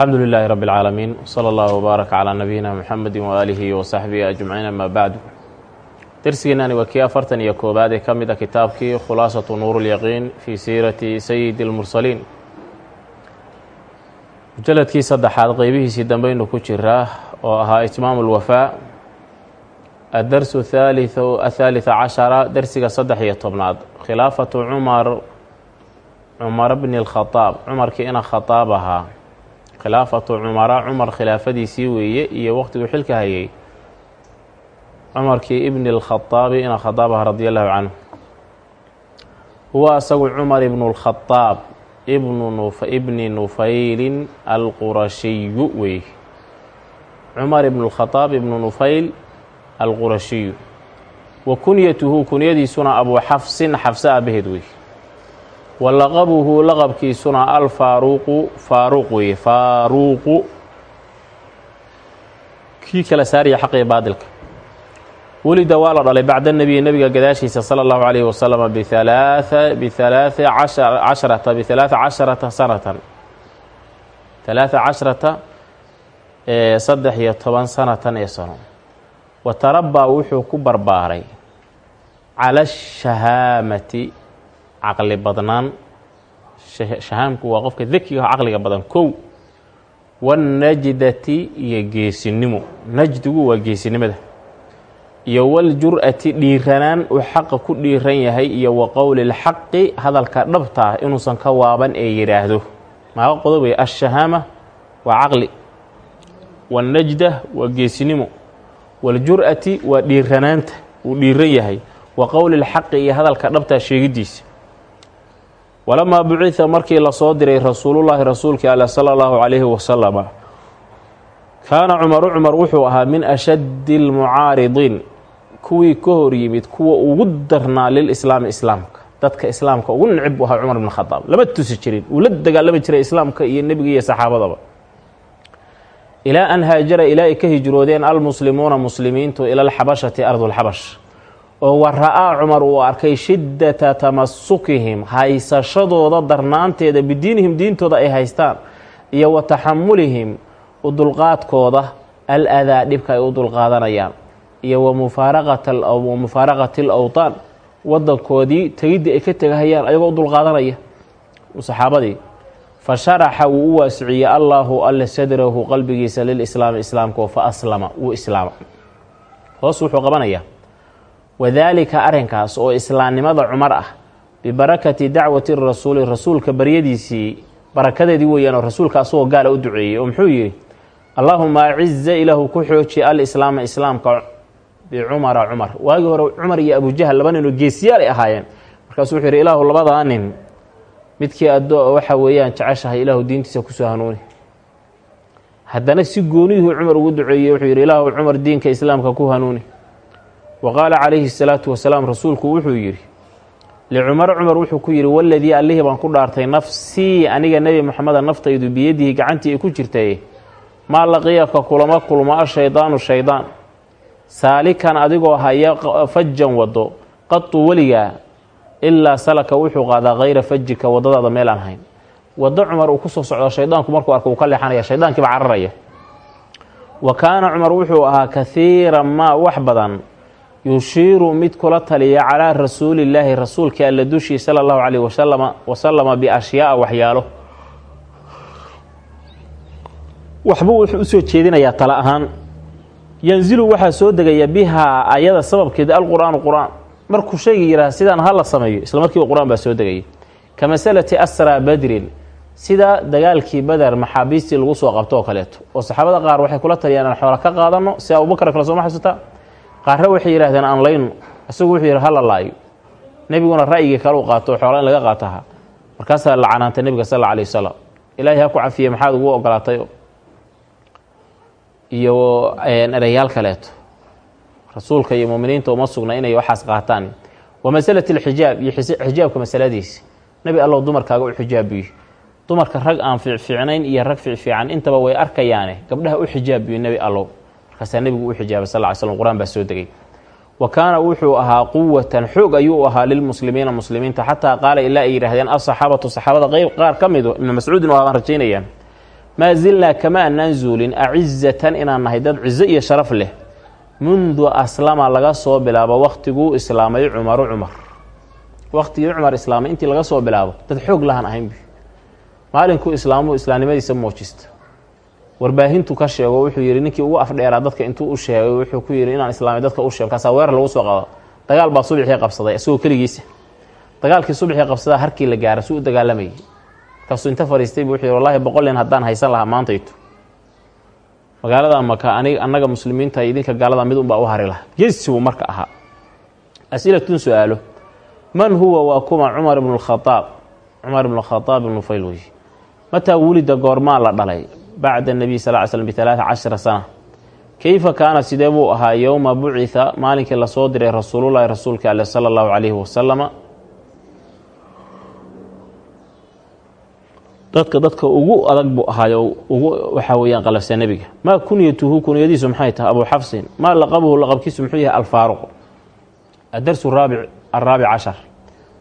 alxamdu lilaahi rabi اlcaalamiin wsala allahu wbaarak calaa nabiyina muxamedi waaalihi wasaxbihi ajmaciin ama bacdu dersigeenani waa kii afartan iyo koowaad ee ka mid a kitaabkii khulaasatu nuur اlyaqiin fii siirati sayidi اlmursaliin mujaladkii saddexaad qeybihiisii dambaynu ku jiraa oo ahaa itmaamu اlwafaa addarsu haaliu athaalitha cashara dersiga saddex iyo tobnaad khilaafatu cumar cumar bni اlkhadaab cumarkii ina khadaab ahaa khilaafatu cumara cumar khilaafadiisii weeye iyo waqtiguu xilka hayay cumarkii ibni اlkhadaabi ina khadaab aha radi allahu canhu huwa asagu cumar ibnu اlkhadaab ibni nufaylin alqurashiyu wey cumar ibnu اlkhadaab ibnu nufayl alqurashiyu wa kunyatuhu kunyadiisuna abuu xafsin xafse aabaheed wey wa laqabuhu laqabkiisuna alfaaruuqu faaruuq weeye faaruuqu kii kala saariya xaqii baadilka. Welida waa la dhalay bacda nebiyi nebiga gadaashiisa sala allahu calayhi wasalama bialaaa bihalaaثi casharata bihalaaa casharata sanatan. Halaaa casharata saddex iyo toban sanatan ee sano. Wa tarabaa wuxuu ku barbaaray cala ashahaamati caqli badnaan shahaamku waa qofka dekiga caqliga badan kow wاnajdati iyo geesinimo najdigu waa geesinimada iyo waljur-ati dhiiranaan uu xaqa ku dhiiran yahay iyo wa qowli اlxaqi hadalka dhabta ah inuusan ka waaban ee yidhaahdo maaqa qodobay ashahaama waa caqli wاnnajda waa geesinimo waاljur-ati waa dhiiranaanta uu dhiiran yahay wa qowli اlxaqi iyo hadalka dhabtaa sheegidiisa walamaa bucida markii la soo diray rasuulullaahi rasuulkii ale sala allahu calayhi wasalama kaana cumaru cumar wuxuu ahaa min ashaddi almucaaridiin kuwii ka hor yimid kuwa ugu darnaa lilislaami islaamka dadka islaamka ugu necib buu ahaa cumar ibn khadaab lama tusi jirin uu la dagaalami jiray islaamka iyo nebiga iyo saxaabadaba ilaa an haajara ilaa ay ka hijroodeen almuslimuuna muslimiintu ila alxabashati ardulxabash oo wa ra'aa cumar uu arkay shiddata tamasukihim haysashadooda darnaanteeda bidiinihim diintooda ay haystaan iyo wa taxamulihim u dulqaadkooda al adaa dhibka ay u dulqaadanayaan iyo wa mufaaraqati al awtaan wadankoodii tegiddii ay ka tegahayaan ayagoo u dulqaadanaya. Saxaabadii fa sharaxa wuu u waasiciyey allaahu alle sadrahu qalbigiisa lilislaami islaamka fa aslama wuu islaama. Hoos wuxuu qabanayaa wadaalika arrinkaas oo islaamnimada cumar ah bibarakati dacwati rasuuli rasuulka baryadiisii barakadeedii weeyaan oo rasuulka asagoo gaala u duceeyey oo muxuu yidhi allaahuma aciza ilaahu ku xooji alislaama islaamka bicumara cumar. Waagii hore cumar iyo abujahal laba ninoo geesiyaal ay ahaayeen. Markaasuu wuxuu yidhi ilaahu labadaa nin midkii addo waxa weeyaan jeceshahay ilaahu diintiisa ku soo hanuuni. Haddana si gooniyuhu cumar ugu duceeyey wuxuu yidhi ilaahu cumar diinka islaamka ku hanuuni wa qaala calayhi salaatu wasalaam rasuulku wuxuu yidhi licumar cumar wuxuu ku yidhi waladii allihii baan ku dhaartay nafsii aniga nebi moxameda naftaydu biyadihi gacantii ay ku jirtay maa laqiyaka kulama kulmo ashaydaanu shaydaan saalikan adigoo haya fajan wado qadu weligaa ilaa salaka wuxuu qaadaa hayra fajika wadadaada meel aan hayn waddo cumar uu ku soo socdo shaydaanku markuu arko uu ka leexanaya shaydaankiiba cararaya wa kaana cumar wuxuu ahaa kahiira maa wax badan yushiiru mid kula taliya calaa rasuulillaahi rasuulkii alla dushii sala allahu calayh wasalama wasalama biashyaaa waxyaalo. Waxbuu wuxuu u soo jeedinayaa tala ahaan. Yanzilu waxaa soo degaya bihaa ayada sababkeeda alqur-aanu qur'aan. Markuu shayga yidhaha sidaan ha la sameeyo isla markiiba qur'aan baa soo degaya. Ka masalati asraa badrin sida dagaalkii bader maxaabiistii lagu soo qabto oo kaleeto. Oo saxaabada qaar waxay kula taliyaan aan xoola ka qaadano si abubakar kale sooma xasuuta qaarre waxay yidhahdeen aan layno isagu wuxuu yidhi hala laayo. Nebiguna ra'yigii kale u qaato xoola in laga qaataha markaasaa la canaantay nebiga sal alla alay wasalam ilaahay ha ku cafiye maxaad ugu ogolaatay? Iyo ereyaal kaleeto. Rasuulka iyo muminiinta uma sugna inay waxaas qaataan. Wa masalati alxijaab iyo xijaabka masaladiisi nebi allow dumarkaaga u xijaabiyo dumarka rag aan fiicfiicnayn iyo rag fiicfiican intaba way arkayaane gabdhaha u xijaabiyo nebi allow markaasaa nebigu u xijaabay sal ly slm qur'aan baa soo degay. Wa kaana wuxuu ahaa quwatan xoog ayuu ahaa lilmuslimiina muslimiinta xataa qaala ilaa ay yidhaahdeen asaxaabatu saxaabada qeyb qaar ka midu ibnu mascuudin aan rajaynayaan. Maa zilnaa kama anaan zuulin acizatan inaan nahay dad cizo iyo sharaf leh mundu aslama laga soo bilaabo wakhtiguu islaamay cumaru cumar. Wakhtigii cumar islaamay intii laga soo bilaabo dad xoog lahan ahaynbu maalinkuu islaamu islaamnimadiisa muujista warbaahintu ka sheego wuxuu yidhi ninkii ugu afdheeraa dadka intuu u sheegay wuxuu ku yidhi inaan islaamay dadka u sheego. Kaasaa weerar lagu soo qado dagaal baa subaxii qabsaday isagoo keligiisa. Dagaalkii subaxii qabsadaa harkii la gaara si u dagaalamayay markaasuu inta fariistay buu wuxuu yidhi wallahi boqol nin haddaan haysan lahaa maantaytu magaalada maka anig annaga muslimiinta idinka gaalada mid unbaa u hari lahaa. Geesi buu marka ahaa. Asilatun su'aalo. Man huwa waa kuma cumar ibnu lkhaaab cumar ibnu khaaab ibnu fayl wey mataa wulida goormaa la dhalay bacda nabiy sal ly slm bialaaa cashara sana keyfa kaana sidee buu ahaa yowma bucitha maalinkii la soo diray rasuulullahi rasuulka ale sala allahu calayhi wasalama dadka dadka ugu adag buu ahaayo ugu waxaa weeyaan qalafsa nebiga maa kunyatuhu kunyadiisu maxay tahay abuu xafsin maa laqabuhu laqabkiisu muxuu yahay alfaaruq adarsu raabic araabic cashar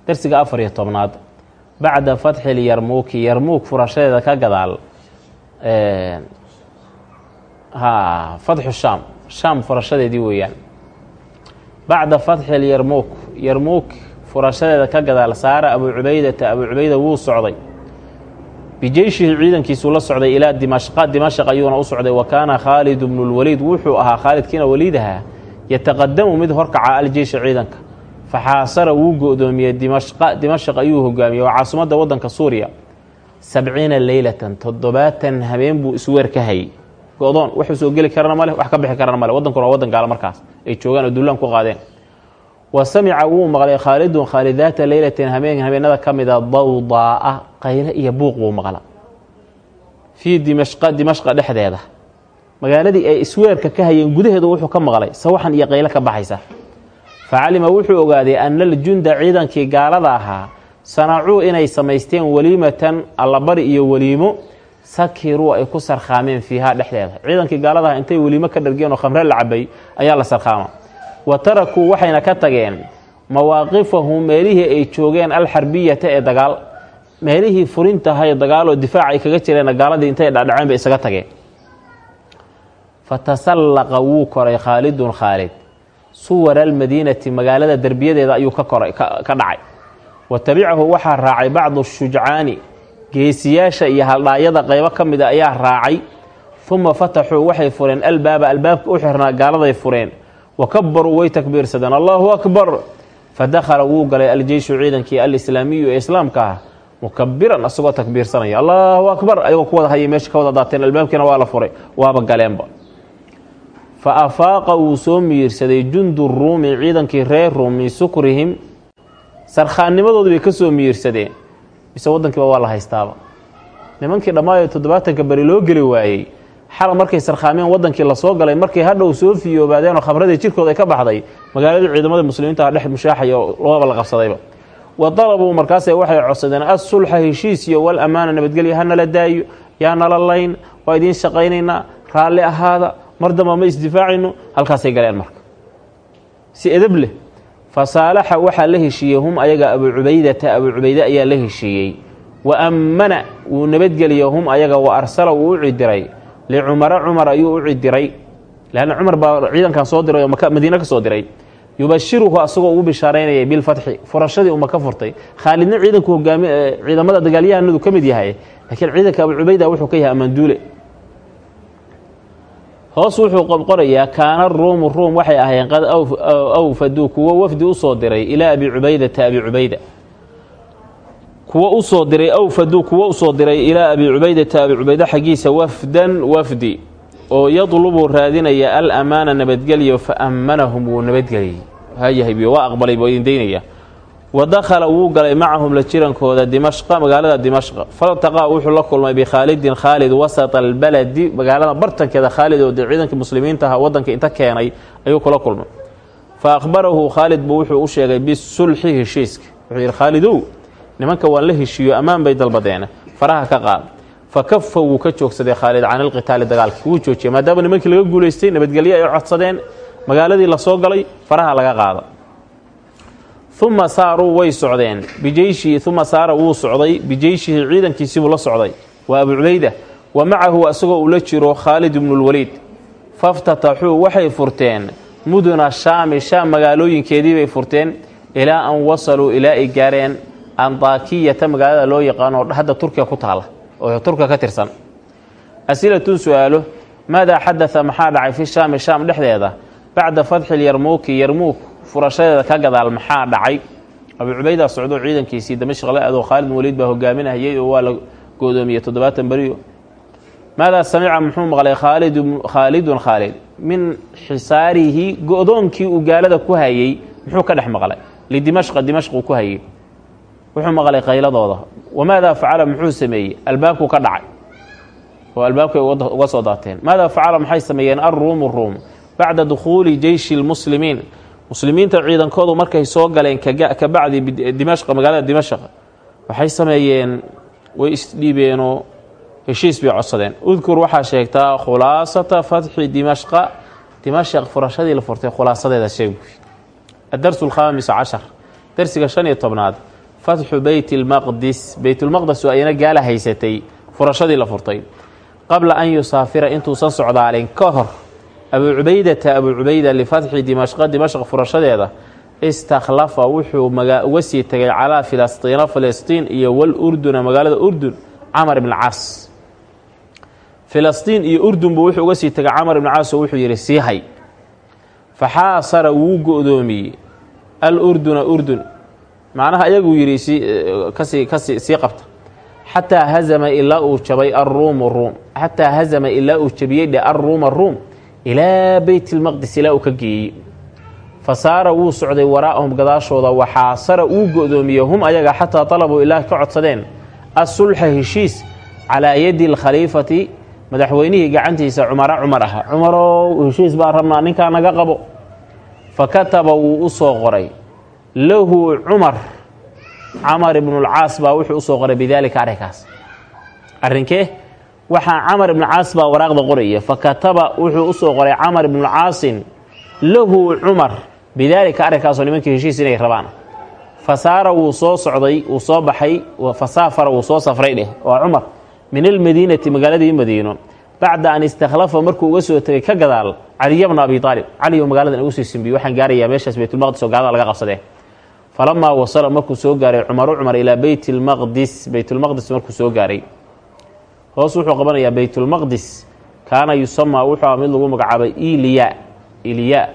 darsiga afar iyo tobnaad bacda fatxi lyarmuuki yarmuuk furashadeeda ka gadaal ha fatxu shaam. Shaam furashadeedii weeyaan. Bacda fatxi lyarmuuk yarmuuk furashadeeda ka gadaal saara abuu cubaydata. Abuu cubayda wuu socday. Bijeyshihi ciidankiisuu la socday ilaa dimashqa dimashaq ayuuna u socday wa kaana khaalid bnu lwaliid wuxuu ahaa khaalidkiina waliidahaa yataqadamu mid horkaca aljeysha ciidanka. Faxaasara wuu go-doomiyey dimashqa dimashaq ayuu hogaamiyey. Waa caasimadda waddanka suuriya sabciina leylatan toddobaatan habeen buu isweer ka hayay go-doon waxuu soo geli karana male wax ka bixi karana male waddankuna waa waddan gaala markaas. Ay joogaan oo dullaan ku qaadeen. Wa samica wuu maqlay khaalidun khaalid daata leylatin habeen habeenada ka mida dawdaa'a qayle iyo buuq buu maqla fii dimashqa dimashqa dhexdeeda. Magaaladii ay isweerka ka hayeen gudaheedu wuxuu ka maqlay sawaxan iyo qayle ka baxaysa. Fa calima wuxuu ogaaday ana aljunda ciidankii gaalada ahaa sanacuu inay samaysteen weliimatan allabari iyo weliimo sakiruu ay ku sarkhaameen fiihaa dhexdeeda. Ciidankii gaalada aha intay weliimo ka dhargeen oo khamre la cabay ayaa la sarkhaama. Wa tarakuu waxayna ka tageen mawaaqifahum meelihii ay joogeen alxarbiyata ee dagaal. Meelihii furintahay dagaaloo difaac ay kaga jireen gaaladii intay dhadhaceen bay isaga tageen. Fatasallaqa wuu koray khaalidun khaalid. Suwara almadiinati magaalada derbiyadeeda ayuu ka koray ka dhacay wa tabicahu waxaa raacay bacdu shujcaani geesiyaasha iyo haldhaayada qaybo ka mida ayaa raacay. Uma fataxuu waxay fureen albaaba albaabka u xirnaa gaaladay fureen. Wa kabaruu way takbiirsadeen. Allahu akbar! Fadakhala wuu galay aljeyshu ciidankii alislaamiyu ee islaamka ah mukabiran asagoo takbiirsanaya. Allahu akbar! Ayagoo ku wada hayay meesha ka wada daateen albaabkiina waa la furay. Waaba galeenba. Fa afaaqa wuu soo miyirsaday jundu ruumi ciidankii reer ruum min sukrihim sarkhaannimadoodii bay ka soo miyirsadeen mise waddankiiba waa la haystaaba. Nimankii dhammaayo toddobaatanka beri loo geli waayey xal markay sarkhaameen waddankii la soo galay markay hadhow soo fiyoobaadeenoo khamradii jirkooda ay ka baxday magaaladii ciidamada muslimiinta dhex mushaaxaya oo loaba la qabsadayba. Wa dalabuu markaase waxay codsadeen assulxa heshiis iyo wal ammaana nabadgelya ha nala daayo yaa nala layn waa idiin shaqaynaynaa raalli ahaada mar damba ma isdifaacayno halkaasay galeen marka. Si edab leh fasaalaxa waxaa la heshiiyey hum ayaga abuu cubaydata abuu cubayde ayaa la heshiiyey. Wa ammana wuu nabadgeliyey hum ayaga wa arsala wuu u cidiray licumara cumar ayuu u cidiray leanna cumar baa ciidankan soo diray oo madiine ka soo diray. Yubashiruhu asagoo ugu bishaaraynayay bilfatxi furashadii uma ka furtay. Khaalidna ciidanku hogaami ciidamada dagaalyahanadu ka mid yahay laakiin ciidanka abuu cubayda wuxuu ka yahay amanduule hoos wuxuu qorayaa kaana ruumu ruum waxay ahayn qad awfaduu kuwo wafdi u soo diray ilaa abi cubaydata abi cubayda. Kuwo u soo diray awfaduu kuwo u soo diray ilaa abi cubaydata abi cubayda xaggiisa wafdan wafdi oo yadlubu raadinaya al amaana nabadgelyo fa ammanahum wuu nabadgeliyey hayahay waa aqbalay buu idin daynaya wa dakhala wuu galay macahum la jirankooda dimashqa magaalada dimashqa. Faltaqaa wuxuu la kulmay bikhaalidin khaalid wasata albaladi. Magaalada bartankeeda khaalid oo dee ciidankii muslimiinta aha waddanka inta keenay ayuu kula kulmay. Fa akhbarahu khaalid buu wuxuu u sheegay bisulxi heshiiska. Wuxuu yidhi khaalidow nimanka waan la heshiiyo ammaan bay dalbadeena. Faraha ka qaad. Fa kafa wuu ka joogsaday khaalid can ilqitaali dagaalki wuu joojiyay maadaama nimankii laga guulaystay nabadgelyo ay codsadeen magaaladii galay faraha laga qaada uma saaruu way socdeen. Bijeyshii uma saara wuu socday. Bijeyshihi ciidankiisibuu la socday. Waa abu cubayda wa macahu isagoo ula jiro khaalid ibnulwaliid faftataxuu waxay furteen. Muduna shaami shaam magaalooyinkeedii bay furteen. Ilaa an wasaluu ilaa ay gaareen andaakiyata magaalada loo yaqaano hadda turkiya ku taala oo turkiya ka tirsan. Asilatun su'aalo maadaa xadaa maxaa dhacay fi shaami shaam dhexdeeda? Bacda fatxi yarmuuki yarmuuk furashadeeda ka gadaal maxaa dhacay? Abuu cubayda socdo ciidankiisii damashq la aadoo khaalid waliid baa hogaaminahayay oo waa la goodoomiyey toddobaatan beriyo. Maadaa samica muxuu maqlay khaalidun khaalid min xisaarihi go-doonkii uu gaalada ku hayay muxuu ka dhex maqlay? Lidimashqa dimashq uu ku hayay. Wuxuu maqlay qayladooda. Wamaadaa facala muxuu sameeyey? Albaabku ka dhacay. Oo albaabkay uga soo daateen. Maadaa facala maxay sameeyeen? Alruumu ruum bacda dukhuuli jeyshi lmuslimiin muslimiinta ciidankoodu markay soo galeen ka bacdi dimashqa magaalada dimashq waxay sameeyeen way isdhiibeenoo heshiis bay codsadeen. Udkur waxaa sheegtaa khulaasata fatxi dimashqa dimashq furashadii la furtay khulaasadeeda sheeg adarsu alkhaamis cashar darsiga shan iyo tobnaad fatxu beyt lmaqdis beytulmaqdes oo ayna gaala haysatay furashadii la furtay. Qabla an yusaafira intuusan socdaalin ka hor abuu cubaydata abuu cubayda lifatxi dimashqa dimashq furashadeeda istakhlafa wuxuu uga sii tegay calaa filastiina filistiin iyo wal urduna magaalada urdun camar ibn caas. Filistiin iyo urdunbu wuxuu uga sii tegay camar ibn caas oo wuxuu yidhi sii hay. Faxaasara wuu go-doomiyey. Al urduna urdun. Macnaha ayaguu yidhi si ka sii ka sii sii qabta. Xataa hazama ilaa uu jabay alruumu ruum xataa hazama ilaa uu jabiyey dhe alruuma ruum ilaa beyt lmaqdis ilaa uu ka geeyey. Fa saara wuu socday waraa'ahum gadaashooda waxaasara uu go-doomiyey. Hum ayaga xataa talabuu ilaa ka codsadeen. Asulxa heshiis calaa yadi alkhaliifati madaxweynihii gacantiisa cumara cumar aha cumarow heshiis baa rabnaa ninkaa naga qabo. Fa kataba wuu u soo qoray. Lahu cumar camar ibnulcaas baa wuxuu u soo qoray bidaalika arrinkaas. Arrinkee waxaa camar ibnucaas baa waraaqda qoraya. Fa kataba wuxuu u soo qoray camar ibnulcaasin lahu cumar. Bidaalika arrinkaasoo nimankii heshiis inay rabaan. Fa saara wuu soo socday wuu soo baxay fa saafara wuu soo safray dheh. Waa cumar. Min almadiinati magaaladii madiino. Bacda an istakhlafa markuu uga soo tegay ka gadaal caliya bna abi aalib caliyo magaaladan ugu sii simbiye waxaan gaarayaa meeshaas baytulmaqdis oo gaalada laga qabsadee. Falamaa wasala markuu soo gaaray cumaru cumar ilaa beyt lmaqdis beytulmaqdis markuu soo gaaray hoos wuxuu qabanayaa beytulmaqdis kaana yusamaa wuxuu ah mid lagu magacaabay iliya iliya.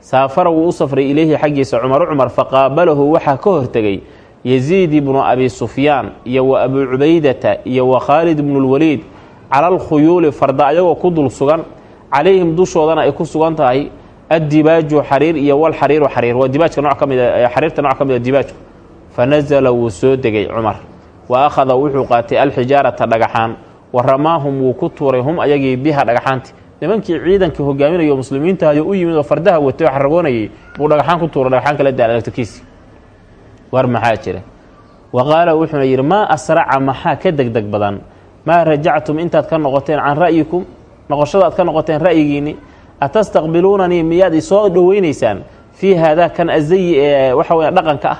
Saafara wuu u safray ileyhi xaggiisa cumaru cumar faqaabalahu waxaa ka hortegay yasiid ibnu abi sufyaan iyo wa abuu cubaydata iyo wa khaalid ibnulwaliid cala alkhuyuuli farda ayagoo ku dul sugan. Calayhim dushoodana ay ku sugan tahay addibaaju xariir iyo walxariiru xariir. Waa dibaajka nooc ka mid xariirta nooc ka mid a dibaajku fa nasala wuu soo degay cumar. Wa akhada wuxuu qaatay alxijaarata dhagaxaan wa ramaahum wuu ku tuuray hum ayagii biha dhagaxaanti nimankii ciidankii hogaaminayo muslimiintahayo u yimid oo fardaha watay oo xaragoonayay buu dhagaxaan ku tuuray dhagaxaan kala daala laftirkiisi war maxaa jira? Wa qaala wuxuuna yidhi maa asraca maxaa ka degdeg badan? Maa rajactum intaad ka noqoteen can ra'yikum? Noqoshada aad ka noqoteen ra'yigiinni? Atastaqbiluunanii miyaad isoo dhoweynaysaan? Fii haadaa kan azayi ee waxa weya dhaqanka ah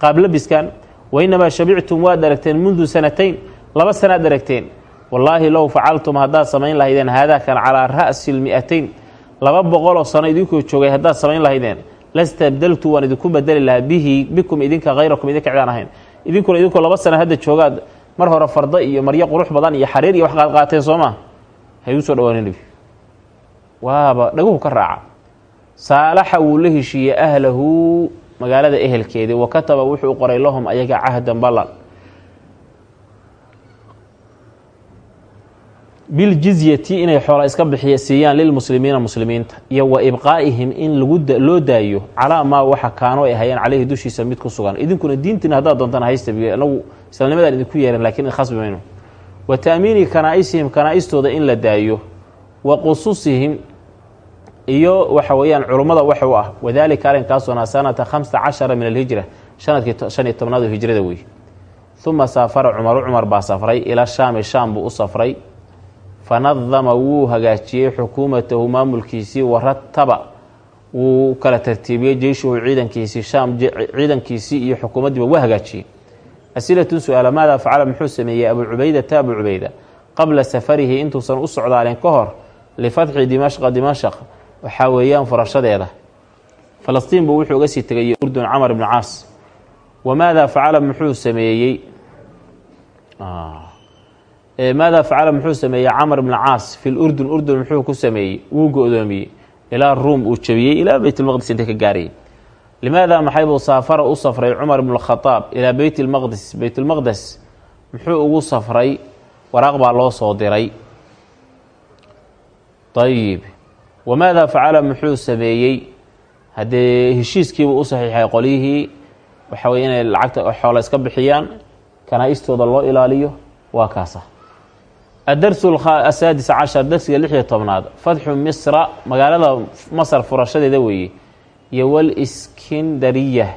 qaablabiskan wainamaa shabictum waad aragteen mundu sanatayn laba sanaad aragteen wallaahi low facaltum haddaad samayn lahaydeen haadaa kan calaa ra'si lmi'atayn laba boqoloo sano idinkoo joogay haddaad samayn lahaydeen lastabdeltu waan idinku bedeli lahaa bihi bikum idinka hayrakum idinka cidaan ahayn. Idinkuna idinkoo laba sana hadda joogaad mar hore fardo iyo maryo qurux badan iyo xariir iyo wax qaadqaateen soo maa hay u soo dhawaanin nebi. Waaba dhaguhu ka raaca. Saalaxa wuu la heshiiyey ahlahu magaalada ehelkeedii wa kataba wuxuu u qoray lahum ayaga cahdan ballan biljizyati inay xoola iska bixiy siiyaan lilmuslimiina muslimiinta iyo wa ibqaa'ihim in loo daayo calaa maa waxa kaano ay hayeen caleyhi dushiisa mid ku sugan. Idinkuna diintiina haddaad doontaan haystabiyo inagu islaamnimadaan idinku yeeran lakiin khasbi mayno. Wa ta'miini kanaa'isihim kanaa'istooda in la daayo wa qususihim iyo waxa weeyaan culummada waxa u ah wadaalika arrinkaasuna sanata khamsa cashara min alhijra sannadkii shan iyo tobnaad oo hijrada wey uma saafara cumaru cumar baa safray ila shaami shaam buu u safray fanadama wuu hagaajiyey xukuumatahu maamulkiisii warataba wuu kala tartiibiyey jeyshuhu ciidankiisii shaam ciidankiisii iyo xukuumaddiiba waa hagaajiyey asilatun su'aala maadaa facala muxuu sameeyey abuu cubaydata abuu cubayda qabla safarihi intuusan u socdaalin ka hor lifatxi dimashqa dimashaq waxaa weeyaan furashadeeda falastiin buu wuxuu uga sii tegay urdun camar ibnu caas wamaadaa facala muxuu sameeyey maadaa facala muxuu sameeyey camar ibnu caas fi lurdun urdun muxuu ku sameeyey wuu go-doomiyey. Ilaa ruum uu jabiyey ilaa beytlmaqdis intay ka gaarayay limaada maxay buu saafara u safray cumar ibnu khadaab ilaa beyt lmaqdis beytlmaqdes muxuu ugu safray waraaq baa loo soo diray. Ayib wamaadaa facala muxuu sameeyey? Haddee heshiiskiibuu u saxiixay qolyihii waxa weye inay lacagta xoola iska bixiyaan kanaa-istooda loo ilaaliyo waa kaasa adarsu asaadis cashar darsiga lix iyo tobnaad fatxu misra magaalada masar furashadeeda weeye iyo waliskindariya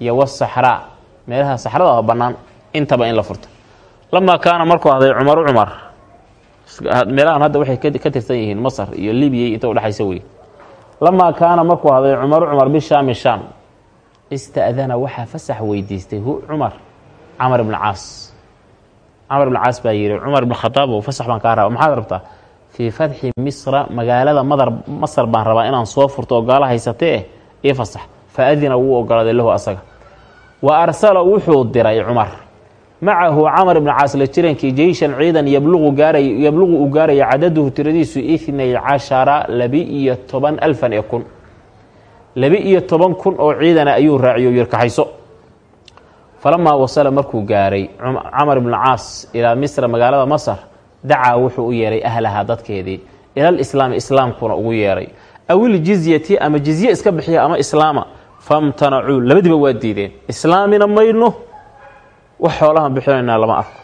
iyo wasaxraa meelaha saxrada oo bannaan intaba in la furto lamaa kaana markuu haday cumaru cumar meelahan hadda waxay ka tirsan yihiin masar iyo libiya inta udhexaysa wey lamaa kaana markuu haday cumaru cumar bishaami shaam ista'dana waxaa fasax weydiistay hu cumar camar ibn caas camar ibn caas baa yihi cumar ibn khadaab fasax baan kaa raba maxaad rabtaa fii fatxi misra magaalada madar masar baan rabaa inaan soo furto oo gaalo haysatee io fasax. Fa adina wuu ogolaaday lahu asaga. Wa arsala wuxuu diray cumar. Macahu camar ibn caas la jirankii jeyshan ciidan yabluqu gaaray yabluqu uu gaaraya cadaduhu tiradiisu ithnay cashara labi-iyo toban alfan ee kun. Labi-iyo toban kun oo ciidana ayuu raaciyo yirkaxayso falamaa wasala markuu gaaray camar ibnu caas ilaa misra magaalada masar dacaa wuxuu u yeeray ahlahaa dadkeedii ilal islaami islaamkuna ugu yeeray. Awil jizyati ama jizye iska bixiya ama islaama famtanacuu labadiba waa diideen. Islaamina mayno wax xoolahan bixinaynaa lama arko.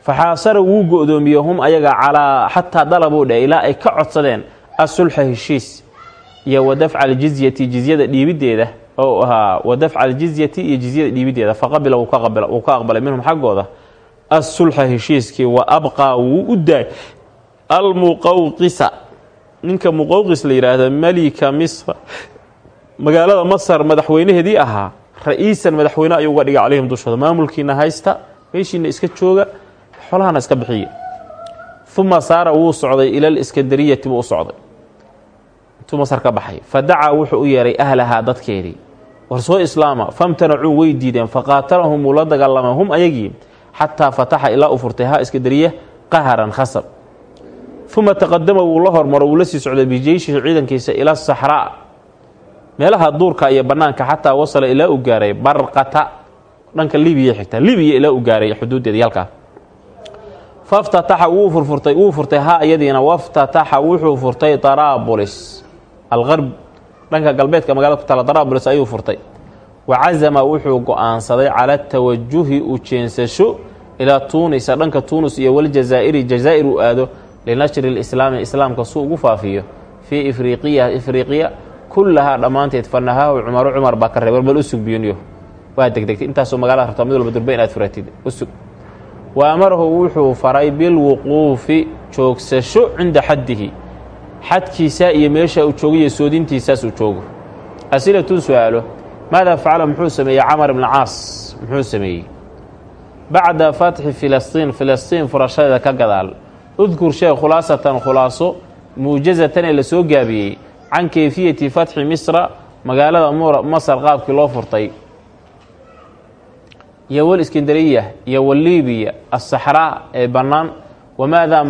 Faxaasara wuu go-doomiyey hum ayaga calaa xataa dalabuu dheh ilaa ay ka codsadeen asulxa heshiis iyo wa dafca aljizyati jizyada dhiibiddeeda oo ahaa wa dafca aljizyati iyo jizyada dhiibiddeeda. Faqabila wuu ka aqbalay minhum xaggooda. Asulxa heshiiskii wa abqaa u daay almuqawqisa. Ninka muqawqis la yidhaahdo malika misra magaalada masar madaxweynaheedii ahaa ra'iisan madaxweyne ayuu uga dhigay calayhim dushooda. Maamulkiina haysta meeshiina iska jooga xolahana iska bixiya uma saara wuu socday ila liskandariyati buu u socday. Intuu masar ka baxay wuxuu u yeeray ahlahaa dadkeedii war soo islaama famtanacuu way diideen faqaatalahum wuu la dagaalamay hum ayagii xataa fataxa ilaa u furtay ha iskandariya qaharan khasab. Uma taqadama wuu la hormaro wuu la sii socday bijeyshihi ciidankiisa ila saxraa meelaha duurka iyo bannaanka xataa wasala ilaa uu gaaray barqata dhanka libiya xigta libiya ilaa uu gaaray xuduuddeedii halkaa faftataxa wuu furfurtay wuu furtay ha iyadiina waftataxa wuxuu furtay daraabulis alqarb dhanka galbeedka magaalada ku taala daraabulis ayuu furtay. Wa casama wuxuu go'aansaday cala tawajuhi u jeensasho ilaa tuunisa dhanka tuunis iyo waljazaa'iri jazaa'ir uu aado linashri lislaami islaamka suu ugu faafiyo fii ifriiqiya ifriiqiya kullahaa dhammaanteed fanahaahu cumaru cumar baa ka bal u sug biyuniyo waa degdegtay. Intaasoo magaalada rabtaa mid walba durba inaad furatid u sug. Wa amarahu wuxuu faray bilwuquufi joogsasho cinda xaddihi xadkiisa iyo meesha uu joogayo soodintiisaas uu joogo. Asilatun su'aalo. Maadaa facala muxuu sameeyey camar ibn caas? Muxuu sameeyey. Bacda fatxi filistiin filistiin furashadeeda ka gadaal. Udkur sheeg khulaasatan khulaaso muujazatan ee la soo gaabiyey can keyfiyati fatxi misra magaalada masar qaabkii loo furtay. Iyo wal iskandariya iyo walibiya asaxraa ee bannaan. Wamaadaa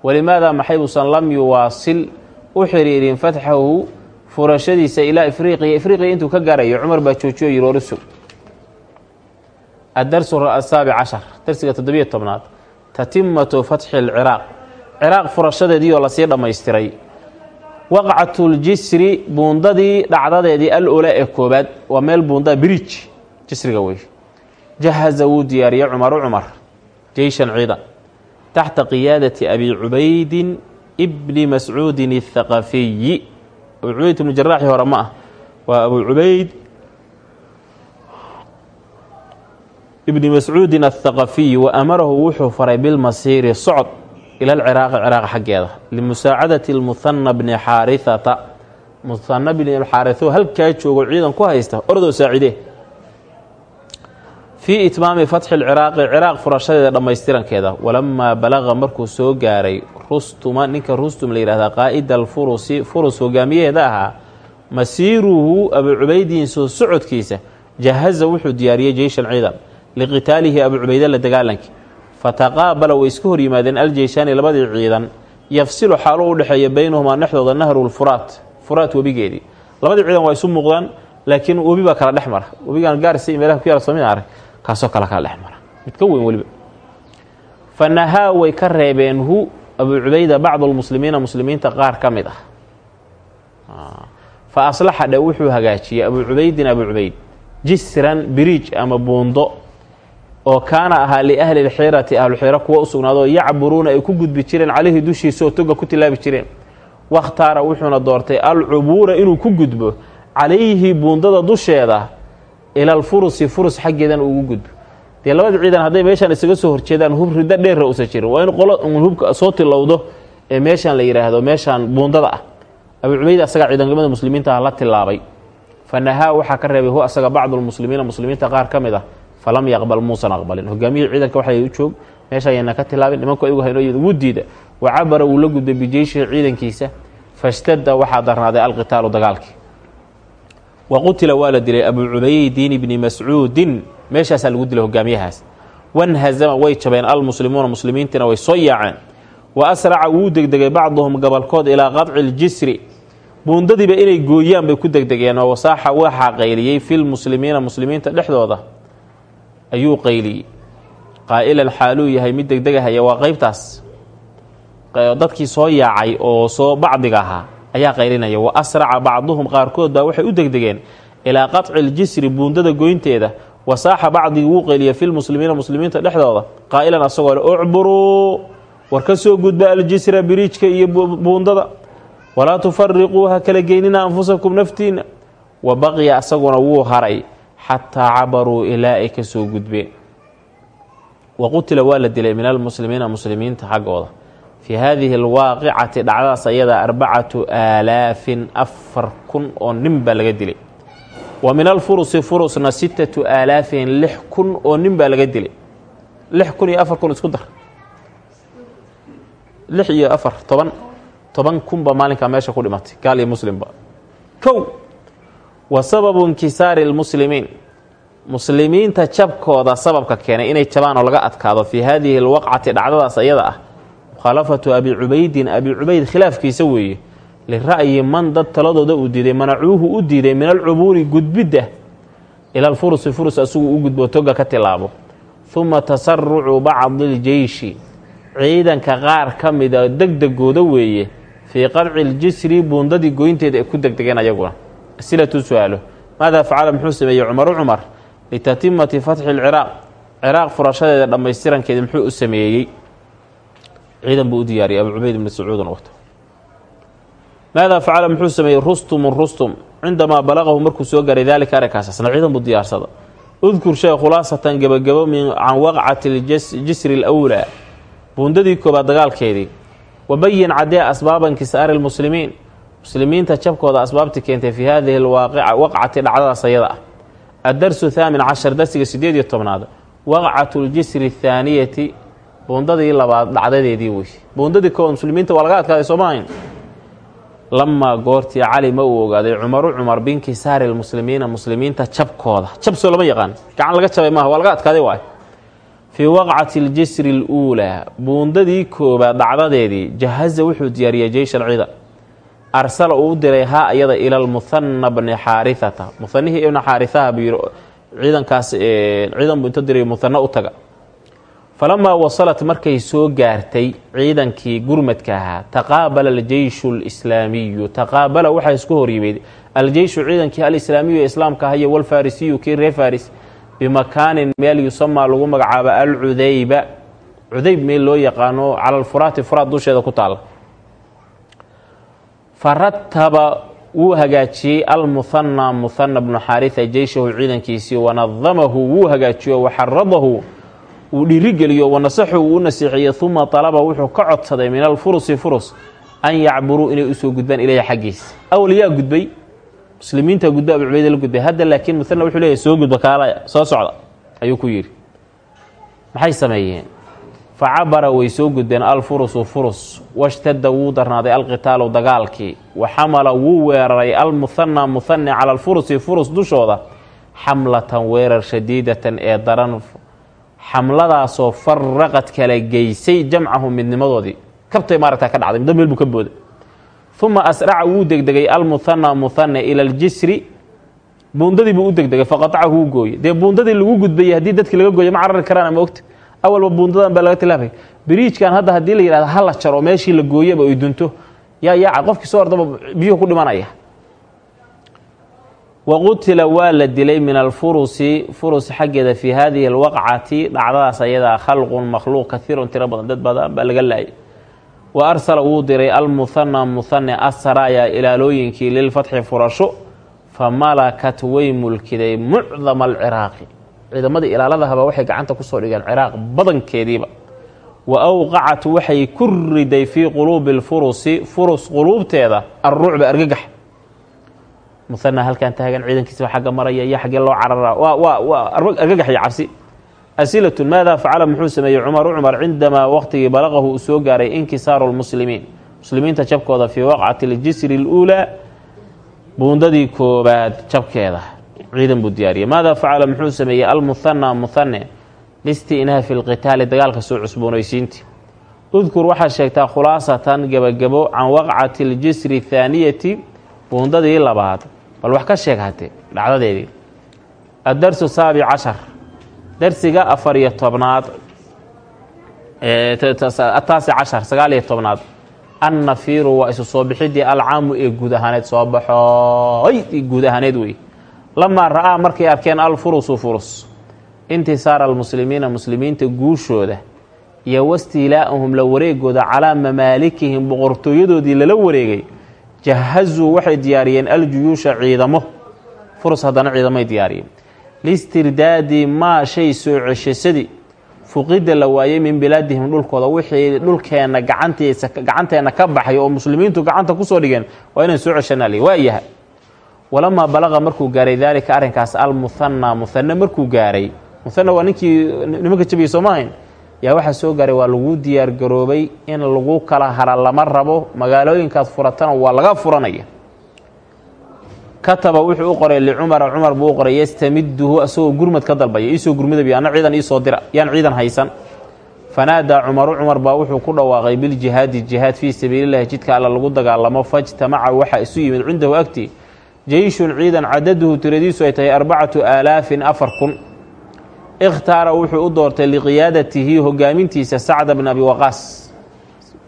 maxaybu walimaadaa maxaybuusan lam yuwaasil? U xiriirin fatxahu furashadiisa ilaa ifriiqiya. Ifriiqiya intuu ka gaarayo cumar baa joojiyo yiri orisug adarsu asaabic cashar darsiga toddobiyo tobnaad tatimatu fatxi alciraaq. Ciraaq furashadeedii oo la sii dhammaystiray. Waqcatuljisri buundadii dhacdadeedii al ola ee koobaad waa meel buundaa bridj jisriga wey jahaza wuu diyaariyey cumaru cumar jeyshan ciidan taxta qiyaadati abi cubaydin bni mascuudin athaqafiyi abu cubayd ibnu jaraaxi hore ma ah waa abu cubayd ibni mascuudin athaqafiyi wa amarahu wuxuu faray bilmasiiri socod ila alciraaqi ciraaq xaggeeda limusaacadati lmuhana bni xaarihata muhana bni xaariho halkaa joogo ciidan ku haysta ordoo saacidee fii itmaami fatxi lciraaqi ciraaq furashadeeda dhammaystirankeeda. Walamaa balaqa markuu soo gaaray rustuma ninka rustum la yidhahdaa qaa'ida alfurusi furus hogaamiyaheeda ahaa masiiruhu abu cubaydiin soo socodkiisa jahaza wuxuu diyaariyey jeyshan ciidan liqitaalihi abu cubayde la dagaalankii fataqaabala way iska hor yimaadeen aljeyshaani labadii ciidan yafsilu xaalo u dhexeeya baynahumaa dhexdooda nahrulfuraat furaat webigeedii. Labadii ciidan waa isu muuqdaan laakiin webi baa kala dhex mara. Webigaan gaarisa meelaha ku yaalla soomin arag kaasoo kale kala dhex mara. Mid ka weyn weliba. Fa nahaa way ka reebeen hu abu cubayda bacdu lmuslimiina muslimiinta qaar ka mid ah. Fa aslaxa dhe wuxuu hagaajiyey abu cubaydin abu cubayd jisran biriij ama buundo oo kaana ahaa liahli lxiirati ahluxiira kuwa u sugnaadoo yacburuuna ay ku gudbi jireen calayhi dushiisa oo toga ku tilaabi jireen. Wakhtaara wuxuuna doortay alcubuura inuu ku gudbo calayhi buundada dusheeda ilal furusi furus xaggeedan ugu gudbo. Dee labada ciidan hadday meeshaan isaga soo horjeedaan hub riddo dheerra usa jirin. Waa in qolo hubka soo tilowdo ee meeshaan la yidhaahdo meeshaan buundada ah. Abu cubayd asagaa ciidanimada muslimiinta ah la tilaabay. Fa waxaa ka reebay hu asaga bacdulmuslimiina muslimiinta qaar ka mid ah. Falam yaqbal muusan aqbalin. Hogaamiyihii ciidanka waxay u joog meesha ayana ka tilaabin nimanku ayagu hayno ugu diida. Wa wuu la gudbay bijeyshihi ciidankiisa fashtadda waxaa darnaaday alqitaalu dagaalkii wa qutila waa la dilay abu cubaydin bni mascuudin meeshaasaa lagu dilay hogaamiyahaas wanhazama way jabeen almuslimuuna muslimiintiina way soo yaaceen wa asraca wuu degdegay bacduhum gobolkood ilaa qadci ljisri buundadiiba inay gooyaan bay ku degdegeen oo wasaaxa waxaa qayliyey filmuslimiina muslimiinta dhexdooda ayuu qayliyey qaa'ilan xaaluu yahay mid degdegahaya waa qeybtaas dadkii soo yaacay oo soo bacdiga ahaa ayaa qaylinaya wa asraca bacduhum qaarkood baa waxay u degdegeen ilaa qatci ljisri buundada goynteeda. Wasaaxa bacdigii wuu qayliya filmuslimiina muslimiinta dhexdooda. Qaa'ilan asagoo le ucburuu war ka soo gudba aljisra biriijka iyo buundada. Walaa tufariquuha kala geynina anfusakum naftiina wa baqiya asaguna wuu haray xataa cabaruu ilaa ay ka soo gudbeen. Wa qutila waa la dilay min almuslimiina muslimiinta xaggooda fii haadihi alwaaqicati dhacdadaas ayadaa arbacatu aalaafin afar kun oo nin baa laga dilay. Wa min alfurusi furusna sittatu aalaafin lix kun oo nin baa laga dilay. Lix kun iyo afar kun isku dar. Lix iyo afar toban toban kunba maalinkaa meesha ku dhimatay gaal iyo muslimba kow wa sababu inkisaari lmuslimiin muslimiinta jabkooda sababka keenay inay jabaan oo laga adkaado fii haadihi alwaqcati dhacdadaas ayada ah mukhaalafatu abi cubaydin abi cubayd khilaafkiisa weeye lira'yi man dad taladooda uu diiday manacuuhu u diiday min alcubuuri gudbidda ila alfurusi furus asaguu u gudbo toga ka tilaabo huma tasarucu bacdi iljeyshi ciidanka qaar ka mida degdegooda weeye fii qarci ljisri buundadii goynteeda ay ku degdegeen ayaguna asilatu su'aalo maadaa facala muxuu sameeyey cumaru cumar litatimati fatxi lciraaq ciraaq furashadeeda dhammaystirankeeda muxuu u sameeyey ciidan buu u diyaariyay abu cubayd ibni sacuudun wato maadaa facala muxuu sameeyey rustumun rustum cindamaa balaqahu markuu soo gaaray daalika arrinkaasasna ciidan buu diyaarsada. Udkur shay khulaasatan gebagabo min can waqcati ljisri alwlaa buundadii koobaad dagaalkeedii wabayin caddee asbaaba inkisaari lmuslimiin muslimiinta jabkooda asbaabtii keentay fii haadihi waqcati dhacdadaas ayada ah. Addarsu thaamin cashar darsiga sideed iyo tobnaad waqcatu ljisri athaaniyati buundadii labaad dhacdadeedii wey buundadii koobaad muslimiinta waa laga adkaaday sooma ahayn? Lamaa goortii cali ma uu ogaaday cumaru cumar binkisaari lmuslimiina muslimiinta jabkooda. Jab soo lama yaqaan. Gacan laga jabay maaha waa laga adkaaday waay fii waqcati ljisri aluulaa buundadii koobaad dhacdadeedii jahaza wuxuu diyaariyey jeyshan ciidan arsala uu diray haa ayada ila lmuhana bni xaarihata muhanihii ibna xaarihaha buu ciidankaas ciidan buu inta diray muhana u taga falamaa wasalat markay soo gaartay ciidankii gurmadka ahaa taqaabala aljeyshu alislaamiyu taqaabala waxaa isku horyimid aljeyshu ciidankii alislaamiyu ee islaamka aha walfarisiyu kii reer faris bimakaanin meel yusamaa lagu magacaabo alcudayba cudayb meel loo yaqaano cala alfuraati furaad dusheeda ku taala farataba wuu hagaajiyey almuhana muhana bnu xaariha jeyshahu ciidankiisii wanadamahu wuu hagaajiyo waxaradahu uu dhiirigeliyo wanasaxu uu nasiixiyey uma alaba wuxuu ka codsaday min alfurusi furus an yacburuu inay u soo gudbaan ileyhi xaggiisa awal yaa gudbay muslimiinta gudba abu cubayda la gudbay. Hadda laakiin muhana wuxuu leeyahy soo gudba kaalaya soo socda ayuu ku yidhi. Maxay sameeyeen? Fa way soo gudbeen alfurusu furus washtada wuu darnaaday alqitaalu dagaalkii wa xamala wuu weeraray almuhanna muhane cala alfurusi furus dushooda xamlatan weerar shadiidatan ee daran xamladaasoo faraqad kala geysay jamcahu midnimadoodii. Kabtay maaragtaa ka dhacday middo meel buu ka booday. Uma asraca wuu degdegay almuhana muhane ila aljisri. Buundadii buu u degdegay faqatacahu wuu gooyey. Dee buundadii lagu gudbayay haddii dadki laga gooyo ma carari karaan ama ogta? Awalba buundadan baa laga tilaafay biriijkan hadda haddii la yihahdo hala jaro meeshii la gooyaba ay dunto. Yaa yaaca qofkii soo ordaba biyuhu ku dhimanaya waqutila waa la dilay min alfurusi furus xaggeeda fii hadihi alwaqcati dhacdadaas ayadaa khalqun makhluuq kaiirun tiro badan dad badan baa laga laayay wa arsala wuu diray almuhana muhane asaraaya ilaalooyinkii lilfatxi furasho fa way mulkiday mucdama alciraaqi ciidamadii ilaaladahaba waxay gacanta ku soo dhigeen ciraaq badankeediiba wa awqacat waxay ku riday fii quluubi alfurusi furus quluubteeda alrucba argagax muhana halkan taagan ciidankiisaba xagga maraya iyo xaggee loo cararaa waa waa argagax iyo cabsi. Asilatun maada facala muxuu sameeyey cumaru cumar cindamaa waqtigii balaqahu uu soo gaaray inkisaaru lmuslimiin muslimiinta jabkooda fii waqcati ljisri اluulaa buundadii koobaad jabkeeda. Ciidan buu diyaariyey. Maada facala muxuu sameeyey almuhana muhane listi'naafi lqitaali dagaalka soo cusboonaysiinti udkur waxaad sheegtaa khulaasatan gebagabo can waqcati ljisri thaaniyati buundadii labaad bal wax ka sheeg hatee dhacdadeedii. Addarsu saabic cashar darsiga afar iyo tobnaad ataasi cashar sagaal iyo tobnaad. Annafiiru waa isu soo bixidii alcaamu ee guud ahaaneed soo baxooy guud ahaaneed wey. Lamaa ra'aa markay arkeen alfurusu furus. Intisaara almuslimiina muslimiinta guushooda iyo wastiilaa'ahum la wareegooda calaa mamaalikihim boqortooyadoodii lala wareegay jahazuu waxay diyaariyeen aljuyuusha ciidamo. Furus haddana ciidamay diyaariyeen. Listirdaadi maa shay soo ceshasadii fuqida la waayey min bilaadihim dhulkooda. Wixii dhulkeenna gacantiisa gacanteenna ka baxay oo muslimiintu gacanta ku soo dhigeen waa inaan soo ceshanali waayaha walamaa balaqa markuu gaaray daalika arrinkaas almuhana muhane markuu gaaray. Muhana waa ninkii nimanka jabiyey soomahayn yaa waxaa soo gaaray waa lagu diyaar garoobay in lagu kala hara lama rabo. Magaalooyinkaad furatana waa laga furanaya. Kataba wuxuu u qoray licumara cumar. Buu u qoray yastamiduhu asagoo gurmad ka dalbaya. Iisoo gurmadabi ana ciidan iisoo dira. Yaan ciidan haysan. Fanaadaa cumaru cumar baa wuxuu ku dhawaaqay biljihaadi jihaad fii sabiilillahi jidka alla lagu dagaalamo. Fajtamaca waxaa isu yimid cindahu agti jeyshun ciidan cadaduhu tiradiisu ay tahay arbacatu aalaafin afar kun ikhtaara wuxuu u doortay liqiyaadatihi hogaamintiisa sacda bn abi waqaas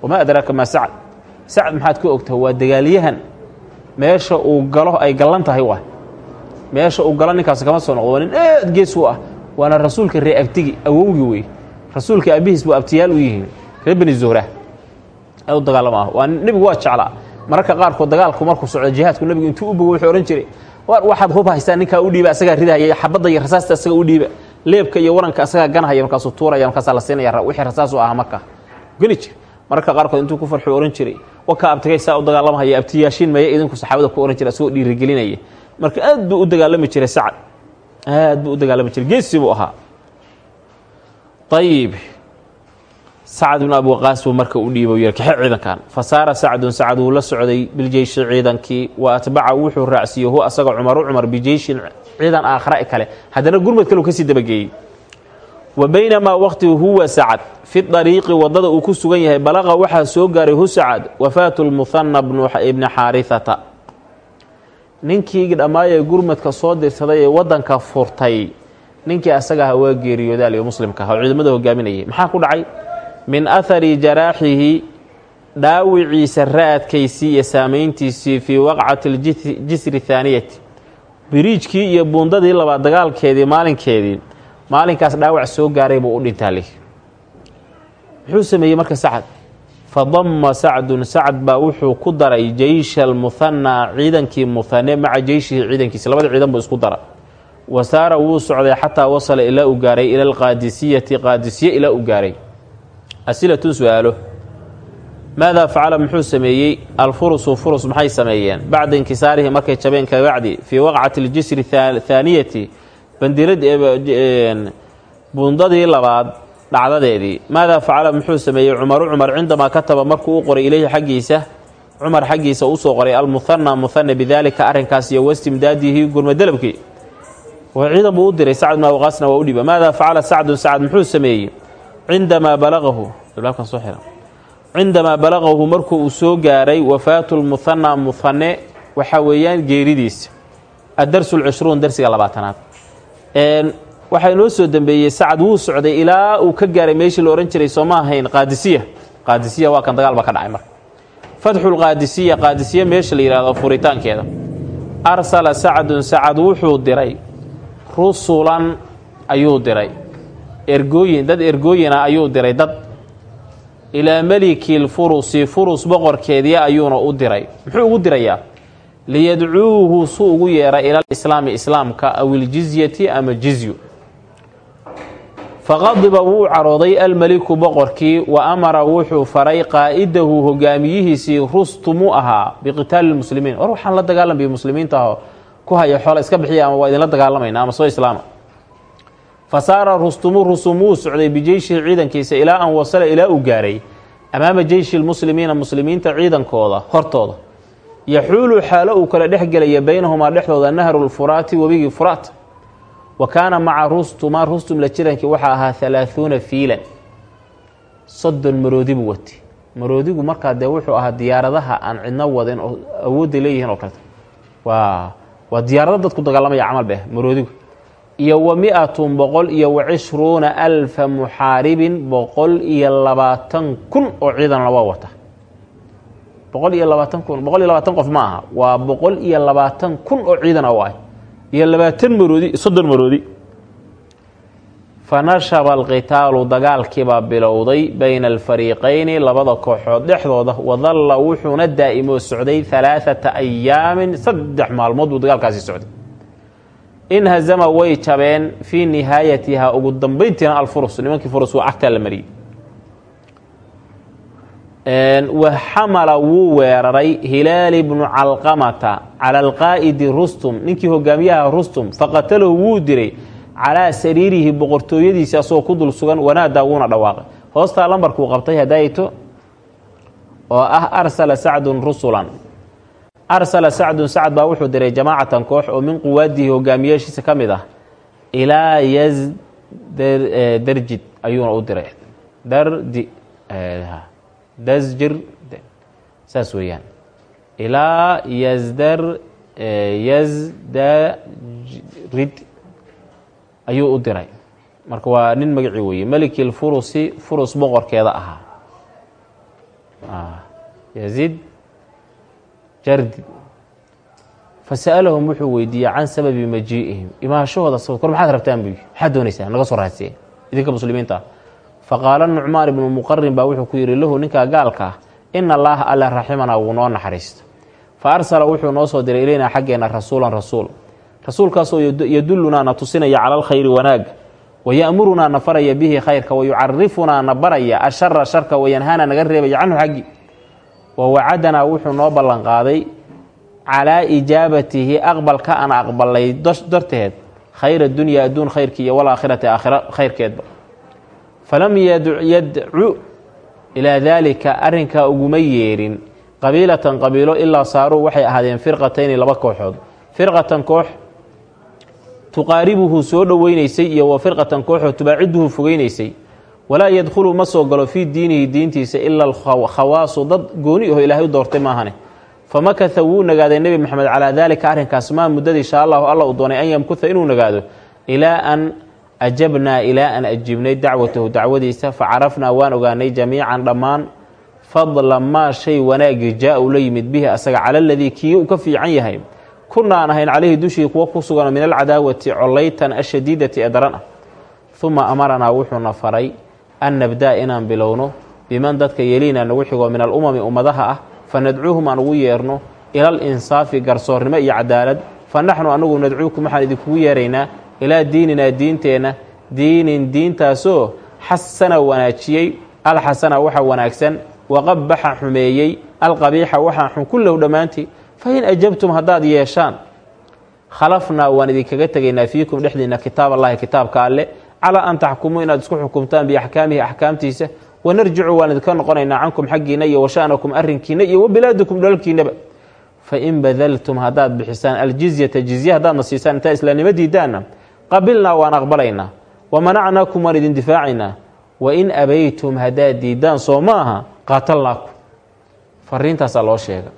wamaa adraaka maa sacd sacd maxaad ka ogtaha waa dagaalyahan meesha uu galo ay gallan tahay waa meesha uu galo ninkaas kama soo noqdo waa nin aad gees u ah waana rasuulka ree abtigi awowgii wey rasuulka abihiis buu abtiyaal u yihiin reer beni zuhra u dagaalama ah waa nebigu waa jeclaa mararka qaarkood dagaalku markuu socdo jihaadku nebigu intuu u bogo wuxuu u u leebka iyo waranka asagaa ganhaya markaasuu tuuraya markaasaa la siinaya wixii rasaas u ahaa marka geli jir mararka qaarkood intuu ku farxuu odhan jiray wakaa abtigay saa u dagaalamahaya abtiyaashiin maya idinku saxaabada ku ohan jira asagoo dhiirigelinaya marka aad buu u dagaalami jiray sacad. Aad buu u dagaalami jiray. Geesi buu ahaa. Ayib sacad bnu abi waqaas buu marka u dhiiba yiri kaxe ciidankan. Fa sacdun. Sacad wuu la socday biljeyshi ciidankii wa atbaca wuxuu raacsiiyey hu asaga cumaru cumar bijeyshin ciidan aakhara kale. Haddana gurmad kale u ka sii dabageeyey. Wa baynamaa waqtigu huwa sacad. Fi dariiqi waddada uu ku sugan yahay balaqa waxaa soo gaaray hu sacad wafaatu lmuhana ibni xaarihata ninkii dhammaayee gurmadka soo dirsaday ee wadanka furtay ninkii asaga aha waa geeriyoodaal iyo muslimka oo ciidamada hogaaminayay. Maxaa ku dhacay? Min ahari jaraaxihi dhaawiciisa raadkaysii iyo saameyntiisii fii waqcati ljisri thaaniyati biriijkii iyo buundadii labaad dagaalkeedii maalinkeedii maalinkaas dhaawac soo gaaray buu u dhintaali muxuu sameeyey marka sacad. Fadama sacdun sacad baa wuxuu ku daray jeysha almuhanaa ciidankii muhane maca jeyshihi ciidankiisa. Labada ciidan buu isku dara wa saara wuu socday xataa wasala ilaa uu gaaray ila alqaadisiyati qaadisiye ilaa uu gaaray. Asilatun su'aalo maadaa facala muxuu sameeyey alfurusu furus maxay sameeyeen bacda inkisaarihi markay jabeen kabacdi fii waqcati ljisri thaaniyati bundadii labaad dhacdadeedii maadaa facala muxuu sameeyey cumaru cumar cindamaa kataba markuu u qoray ileyhi xaggiisa cumar xaggiisa u soo qoray almuhana muhana bidaalika arrinkaas iyo wastimdaadihi gurmadalabkii oo ciidan buu u diray sacd bn awqaasna waa u dhiba maadaa facala sacdun sacd muxuu sameeyey cindamaa balaqahu cindamaa balaqahu markuu uu soo gaaray wafaatu lmuhana muhane waxaa weeyaan geeridiisa. Addarsu lcishruun darsiga labaatanaad. Waxaa inoo soo dambeeyey sacad wuu socday ilaa uu ka gaaray meeshii la odhan jiray sooma ahayn qaadisiya. Qaadisiya waa kan dagaal ba ka dhacay marka. Fatxulqaadisiya qaadisiya meesha la yidhahdo furitaankeeda. Arsala sacdun sacad wuxuu diray. Rusulan ayuu diray. Ergooyin dad ergooyina ayuu diray ilaa melikil furusi furus boqorkeedii ayuuna u diray. Muxuu ugu dirayaa? Liyadcuuhu suu ugu yeeray ilal islaami islaamka aw iljizyati ama jizyu. Faqadiba wuu carooday almeliku boqorkii wa amara wuxuu faray qaa'idahu hogaamiyihiisii rustumuu ahaa biqitaali lmuslimiin war waxaan la dagaalamaya muslimiinta ahoo ku haya xoola iska bixiya ama waa idinla dagaalamayna ama soo islaama fa saara rustumu rusum wuu socday bijeyshihi ciidankiisa ilaa an wasala ilaa uu gaaray. Amaama jeyshi lmuslimiina muslimiinta ciidankooda hortooda. Yaxuulu xaalo uu kala dhex gelaya baynahumaa dhexdooda nahru lfuraati webigii furaat. Wa kaana maca rustuma rustum la jirankii waxaa ahaa halaahuuna fiilan. Soddon maroodi buu watay. Maroodigu markaa dee wuxuu ahaa diyaaradaha aan cidno wadin oo awoodda leeyihiin oo kaleta waa waa diyaarado dadku dagaalamaya camal beh maroodigu iyo wa mi-atun boqol iyo wa cishruuna alfa muxaaribin boqol iyo labaatan kun oo ciidanna waa wata. Boqol iyo labaatan kun boqol iyo labaatan qof ma aha. Waa boqol iyo labaatan kun oo ciidan a waay iyo labaatan maroodi soddon maroodi. Fa nashaba alqitaalu dagaalkiibaa bilowday bayna alfariiqayni labada kooxood dhexdooda. Wadalla wuxuuna daa'imoo socday halaaata ayaamin saddex maalmood buu dagaalkaasi socday inhazama way jabeen fii nihaayatihaa ugu dambayntiina alfurus nimankii furus waa cagtaa la mariyey. Wa xamala wuu weeraray hilaali bnu calqamata cala alqaa'idi rustum ninkii hogaamiyaha rustum faqatalahu wuu diray calaa sariirihi boqortooyadiisi asagoo ku dul sugan wanaadaa wuuna dhawaaqay. Hoostaa lambarkuu qabtay hadaayto oo ah arsala sacdun rusulan arsala sacdun sacd baa wuxuu diray jamaacatan koox oo min quwaadihi hogaamiyaashiisa ka mid ah ilaa yazdarjid ayuuna u diray dardi dasjir saas weeyaan ilaa yasdar yasdarid ayuu u diray marka waa nin magacii weeye melikil furusi furus boqorkeeda ahaa yazid jardi fasa'alahum wuxuu weydiiyey can sababi majii'ihim imaashahooda sabab kor maxaad rabtaan buy maxaad doonaysaa naga soo raadsiye idinka muslimiinta. Ah faqaala nucmaan ibnu muqarin baa wuxuu ku yidhi lahu ninkaa gaalka ah ina allaaha alla raximanaa wuu noo naxariista fa arsala wuxuu noo soo diray ilaynaa xaggeenna rasuulan rasuul. Rasuulkaasoo yadullunaa na tusinaya cala alkhayri wanaag waya'murunaa na faraya bihi khayrka wayucarifunaa na baraya ashara sharka wayanhaana naga reebaya canhu xaggi wa wacadanaa wuxuu noo ballanqaaday calaa ijaabatihi aqbalka aan aqbalay darteed khayra dunyaa adduun khayrkii iyo walaakhirati aakhira khayrkeedba. Falam yadcu ilaa daalika arrinkaa uguma yeerin qabiilatan qabiilo ilaa saaruu waxay ahaadeen firqatayni laba kooxood. Firqatan koox tuqaaribuhu soo dhoweynaysay iyo wa firqatan kooxoo tubaaciduhu fogeynaysay walaa yadkhulu ma soo galo fii diinihi diintiisa ila alkhawaasu dad gooni aho ilaahay u doortay maahane. Famakatha wuu nagaaday nebi maxamed calaa daalika arrinkaas. Maa muddadii shaa allahu alla uu doonay an yamkutha inuu nagaado? Ilaa an ajabnaa ilaa an ajibnay dacwatahu dacwadiisa. Fa carafnaa waan ogaanay jamiican dhammaan. Fadla maa shay wanaagii jaa uu la yimid bihi asaga cala aladii kii uu ka fiican yahay. Kunaan ahayn calayhi dushii kuwa ku suganoo min alcadaawati collaytan ashadiidati ee daran ah. Uma amaranaa wuxuuna faray an nabdaa inaan bilowno biman dadka yeliina nagu xigoo min alumami ummadaha ah fa nadcuuhum aan ugu yeerno ilal insaafi garsoornimo iyo cadaalad fa naxnu anagu nadcuukum waxaan idinkugu yeeraynaa ilaa diininaa diinteenna diinin diintaasoo xasana wanaajiyey alxasana waxa wanaagsan waqabaxa xumeeyey alqabiixa waxaa xun kullahu dhammaantii fa in ajabtum haddaad yeeshaan khalafnaa waan idinkaga tegaynaa fiikum dhexdiinna kitaab allahi kitaabka alle calaa an taxkumuu inaad isku xukumtaan biaxkaamihi axkaamtiisa wanarjicu waan idinka noqonaynaa cankum xaggiina iyo washa'nakum arrinkiina iyo wabilaadukum dholalkiinaba fain badaltum haddaad bixisaan aljizyata jizya haddaadna siisaan intaa islaamnimo diidaanna qabilnaa waan aqbalaynaa wamanacnaakum waan idin difaacaynaa wain abaytum haddaad diidaan soo ma aha qaatalnaakum fariintaasaa loo sheega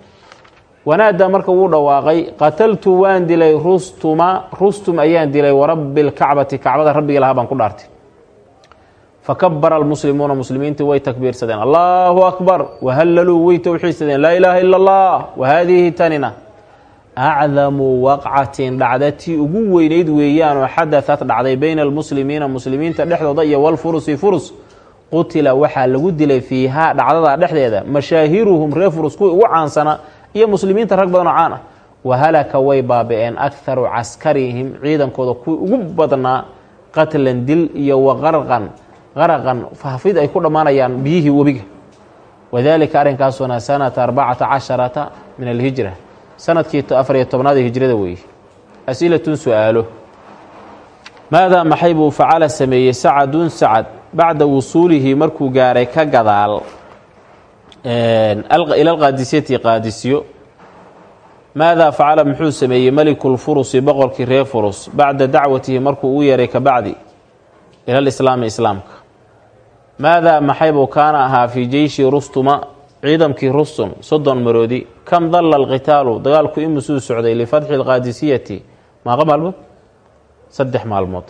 wanaadaa marka wuu dhawaaqay qataltu waan dilay rustuma rustum ayaan dilay warabbi lkacbati kacbada rabbigii lahaa baan ku dhaartay. Fakabara almuslimuuna muslimiintii way takbiirsadeen. Allaahu akbar wahallaluu way towxiidsadeen laa ilaaha ila allah wahaadihi tanina. Acdamu waqcatin dhacdatii ugu weyneyd weeyaanoo xadaثat dhacday bayna almuslimiina muslimiinta dhexdooda iyo walfurusi furus qutila waxaa lagu dilay fiihaa dhacdada dhexdeeda mashaahiruhum reer furus kuwii ugu caansana iyo muslimiinta rag badan oo caan ah. Wahalaka way baabi'een akharu caskarihim ciidankooda kuwii ugu badnaa qatlan dil iyo waqarqan qaraqan faafid ay ku dhammaanayaan biyihii webiga. Wadaalika arrinkaasuna sanata arbacata casharata min alhijra sannadkii afariyo tobnaad ee hijrada weeye. Asilatun su'aalo. Maadaa maxay buu facala sameeyey sacadun sacad bacda wusuulihi markuu gaaray ka gadaal ila alqaadisiyati qaadisiyo maadaa facala muxuu sameeyey melikulfurusi boqorkii reer furus. Bacda dacwatihi markuu u yeeray ka bacdi. Ila lislaami islaamka. Maadaa maxaybuu kaana ahaa fii jeyshi rustuma ciidamkii rustum soddon maroodi. Kam dalla alqitaalu dagaalku imusuu socday lifatxi alqaadisiyati maaqa maalmood? Saddex maalmood.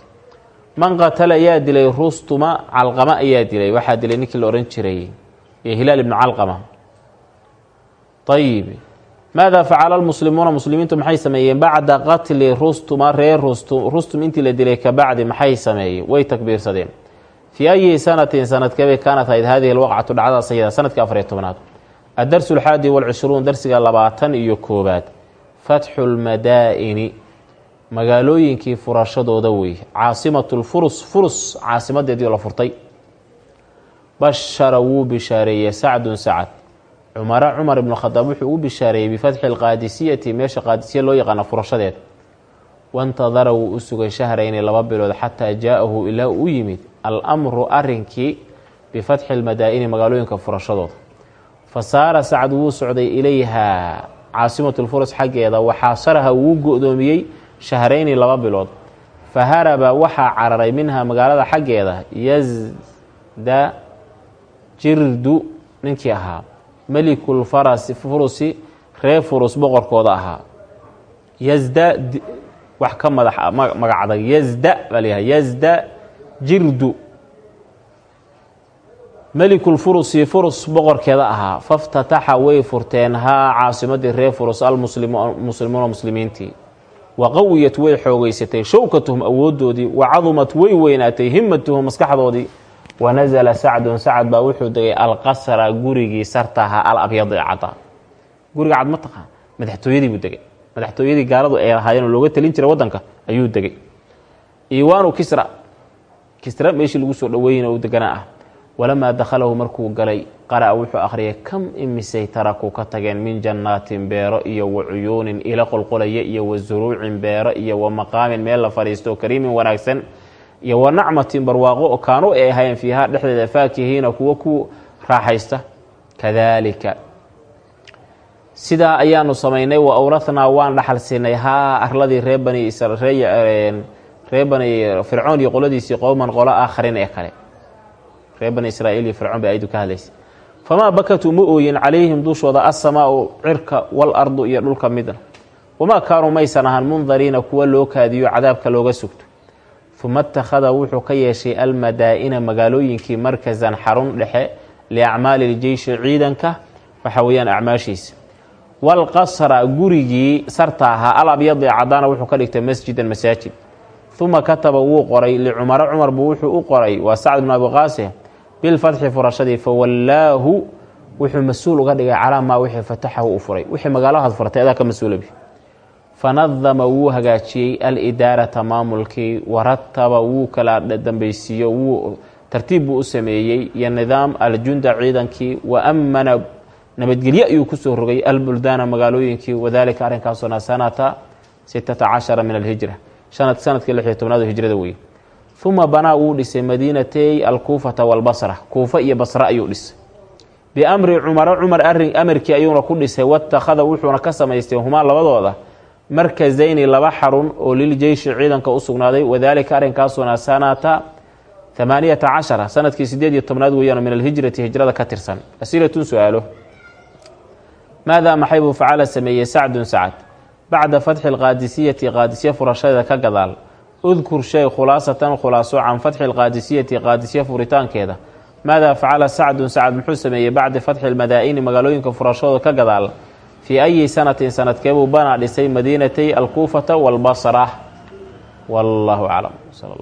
Man qatala ayaa dilay rustuma calqama ayaa dilay. Waxaa dilay ninkii la odhan jiray iyo hilaal ibnu calqama. Ayib maadaa facala almuslimuuna muslimiintu maxay sameeyeen? Bacda qatli rustuma reer rustum. Rustum intii la dilay ka bacdi maxay sameeyey way takbiirsadeen. Fii ayi sanatin sanadkeebay kaanat ahayd hadihi alwaqcatu dhacdadaas ayada sannadkii afariyo tobnaad addarsu alxaadi walcishruun darsiga labaatan iyo koobaad. Fatxu lmadaa'ini magaalooyinkii furashadooda wey caasimatu lfurus furus caasimadeedii la furtay bashara wuu bishaareeyey sacdun sacad cumara cumar ibnu khadaab wuxuu ugu bishaareeyey bifatxi alqaadisiyati meesha qaadisiya loo yaqaana furashadeed wantadara wuu u sugay shahrayni laba bilood xataa jaa-ahu ilaa uu yimid almru arinkii bifatxi almadaa'ini magaalooyinka furashadooda fa saara sacad wuu socday ilayhaa caasimatu lfurus xaggeeda waxaasaraha wuu go-doomiyey shahrayni laba bilood fa haraba waxaa cararay minha magaalada xaggeeda yazda jirdu ninkii ahaa. Melikulfarasi furusi reer furus boqorkooda ahaa. Yazda wax ka madax magacdag. Yazda baa layahay yazda jirdu. Melikulfurusi furus boqorkeeda ahaa. Faftataxa way furteen haa caasimadii reer furus almuslimuuna muslimiintii. Wa qawiyat way xoogeysatay showkatuhum awoodoodii. Wa cadumat way weynaatay himatuhum maskaxdoodii wanasala sacdun sacad baa wuxuu degay alqasra gurigii sartaha al abyadi cada guriga cad ma taqaan madaxtooyadii buu degay madaxtooyadii gaaladu ay lahaayeen oo looga talin jiray waddanka ayuu degay iwaanu kisra kisra meeshii lagu soo dhaweeyna uu deganaa ah walamaa dakhalahu markuu galay qara'a wuxuu akhriyay kam imisay tarakuu ka tageen min jannaatin beero iyo wa cuyuunin ila qolqolaya iyo wa suruucin beero iyo wa meel la fadhiisto kariimin wanaagsan iyo wa nacmatin barwaaqo oo kaanu ay ahaayeen fiihaa dhexdeeda faakihiina kuwo ku raaxaysta. Kadaalika sidaa ayaanu samaynay wa awrathnaa waan dhaxal siinay. Haa arladii reer bani reer bani fircoon iyo qoladiisii qowman qolo aakharin ee kale. Reer bani israa'iil iyo fircoon bay ayadu ka hadlaysay. Famaa bakatuu ma ooyin calayhim dushooda assamaau cirka walardu iyo dhulka midna. Wamaa kaanuu maysan ahaan mundariina kuwa loo kaadiyo cadaabka looga sugto uma ittakhada wuxuu ka yeeshay almadaa'ina magaalooyinkii markasan xarun dhexe liacmaali iljeyshi ciidanka waxa weeyaan acmaashiisa walqasra gurigii sarta ahaa al abyadi cadaana wuxuu ka dhigtay masjidan masaajid. Uma kataba wuu qoray licumara cumar. Buu wuxuu u qoray waa sacd bnu abi qaasih bilfatxi furashadii fawallaahu wuxuu mas'uul uga dhigay calaa maa wixii fataxahu u furay. Wixii magaalahaad furatay adaa ka mas'uulabi fanadama wuu hagaajiyey alidaarata maamulkii warataba wuu kala dambeysiiyo wuu tartiib buu u sameeyey iyo nidaam aljunda ciidankii wa amana nabadgelye ayuu ku soo rogay albuldaana magaalooyinkii wadaalika arrinkaasuna sanata sittata cashara min alhijra sannadkii lix iyo tobnaad hijrada weye uma banaa wuu dhisay madiinatay alkuufata walbasra kuufa iyo basra ayuu dhisay biamri cumaro cumar amarkii ayuuna ku dhisay watakhada wuxuuna ka samaystay humaa labadooda markazayni laba xarun oo liljeyshi ciidanka u sugnaaday wadaalika arrinkaasuna sanata amaaniyata cashara sannadkii sideed iyo tobnaad weeyaan min alhijrati hijrada ka tirsan. Asilatun su'aalo. Maadaa maxay buu facala sameeyey? Sacdun sacad. Bacda fatxi alqaadisiyati qaadisye furashadeeda ka gadaal. Udkur shay khulaasatan khulaaso can fatxi alqaadisiyati qaadisye furitaankeeda. Maadaa facala sacdun sacad muxuu sameeyey bacda fatxi almadaa'ini magaalooyinka furashadooda ka gadaal fii ayi sanatin sanadkeebuu banaa dhisay madiinatay alkuufata walbasra. Wallahu aclam. Sal